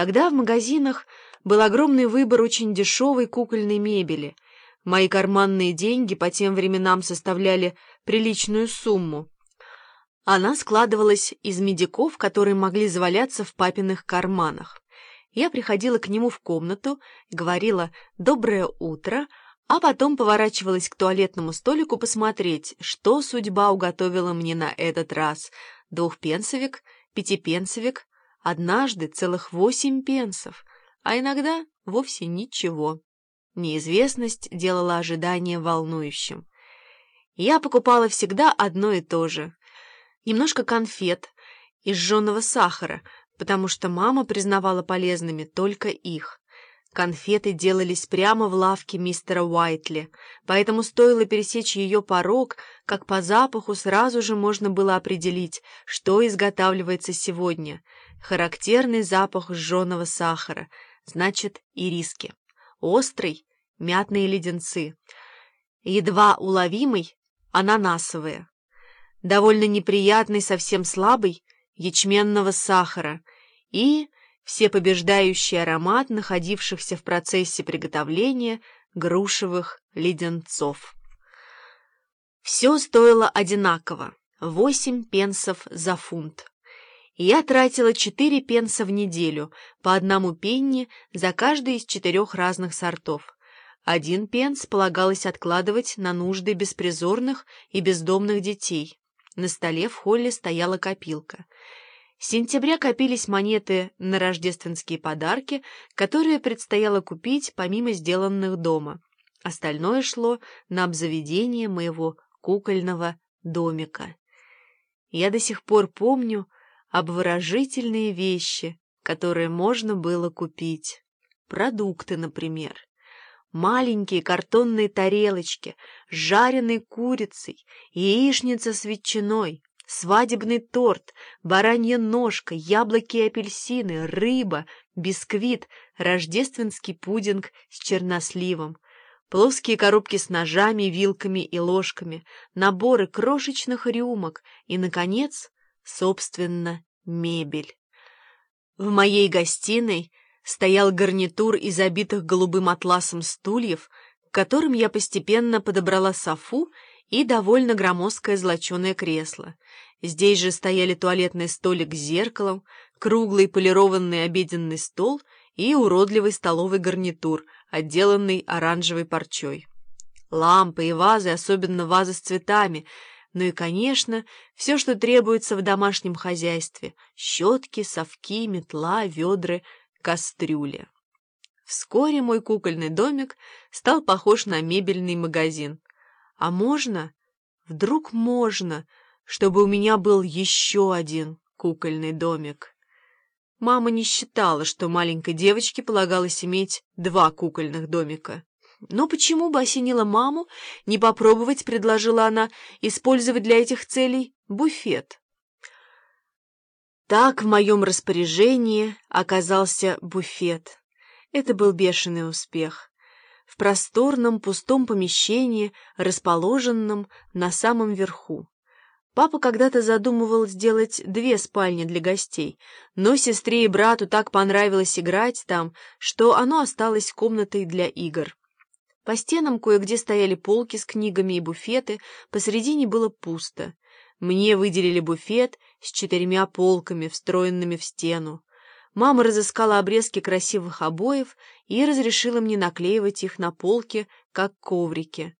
Тогда в магазинах был огромный выбор очень дешевой кукольной мебели. Мои карманные деньги по тем временам составляли приличную сумму. Она складывалась из медиков, которые могли заваляться в папиных карманах. Я приходила к нему в комнату, говорила «доброе утро», а потом поворачивалась к туалетному столику посмотреть, что судьба уготовила мне на этот раз. Двухпенсовик, пятипенсовик, однажды целых восемь пенсов, а иногда вовсе ничего. Неизвестность делала ожидание волнующим. Я покупала всегда одно и то же. Немножко конфет из жженого сахара, потому что мама признавала полезными только их. Конфеты делались прямо в лавке мистера Уайтли, поэтому стоило пересечь ее порог, как по запаху сразу же можно было определить, что изготавливается сегодня. Характерный запах сжженного сахара, значит, ириски. Острый — мятные леденцы. Едва уловимый — ананасовые. Довольно неприятный, совсем слабый — ячменного сахара. И всепобеждающий аромат находившихся в процессе приготовления грушевых леденцов. Все стоило одинаково — восемь пенсов за фунт. Я тратила четыре пенса в неделю, по одному пенни за каждый из четырех разных сортов. Один пенс полагалось откладывать на нужды беспризорных и бездомных детей. На столе в холле стояла копилка — сентября копились монеты на рождественские подарки, которые предстояло купить помимо сделанных дома. Остальное шло на обзаведение моего кукольного домика. Я до сих пор помню обворожительные вещи, которые можно было купить. Продукты, например. Маленькие картонные тарелочки с жареной курицей, яичница с ветчиной, свадебный торт, баранья ножка, яблоки и апельсины, рыба, бисквит, рождественский пудинг с черносливом, плоские коробки с ножами, вилками и ложками, наборы крошечных рюмок и, наконец, собственно, мебель. В моей гостиной стоял гарнитур из обитых голубым атласом стульев, к которым я постепенно подобрала софу и довольно громоздкое золоченое кресло. Здесь же стояли туалетный столик с зеркалом, круглый полированный обеденный стол и уродливый столовый гарнитур, отделанный оранжевой парчой. Лампы и вазы, особенно вазы с цветами, ну и, конечно, все, что требуется в домашнем хозяйстве — щетки, совки, метла, ведры, кастрюли. Вскоре мой кукольный домик стал похож на мебельный магазин. А можно? Вдруг можно, чтобы у меня был еще один кукольный домик? Мама не считала, что маленькой девочке полагалось иметь два кукольных домика. Но почему бы осенила маму, не попробовать, предложила она, использовать для этих целей буфет? Так в моем распоряжении оказался буфет. Это был бешеный успех в просторном пустом помещении, расположенном на самом верху. Папа когда-то задумывал сделать две спальни для гостей, но сестре и брату так понравилось играть там, что оно осталось комнатой для игр. По стенам кое-где стояли полки с книгами и буфеты, посредине было пусто. Мне выделили буфет с четырьмя полками, встроенными в стену. Мама разыскала обрезки красивых обоев и разрешила мне наклеивать их на полке, как коврики.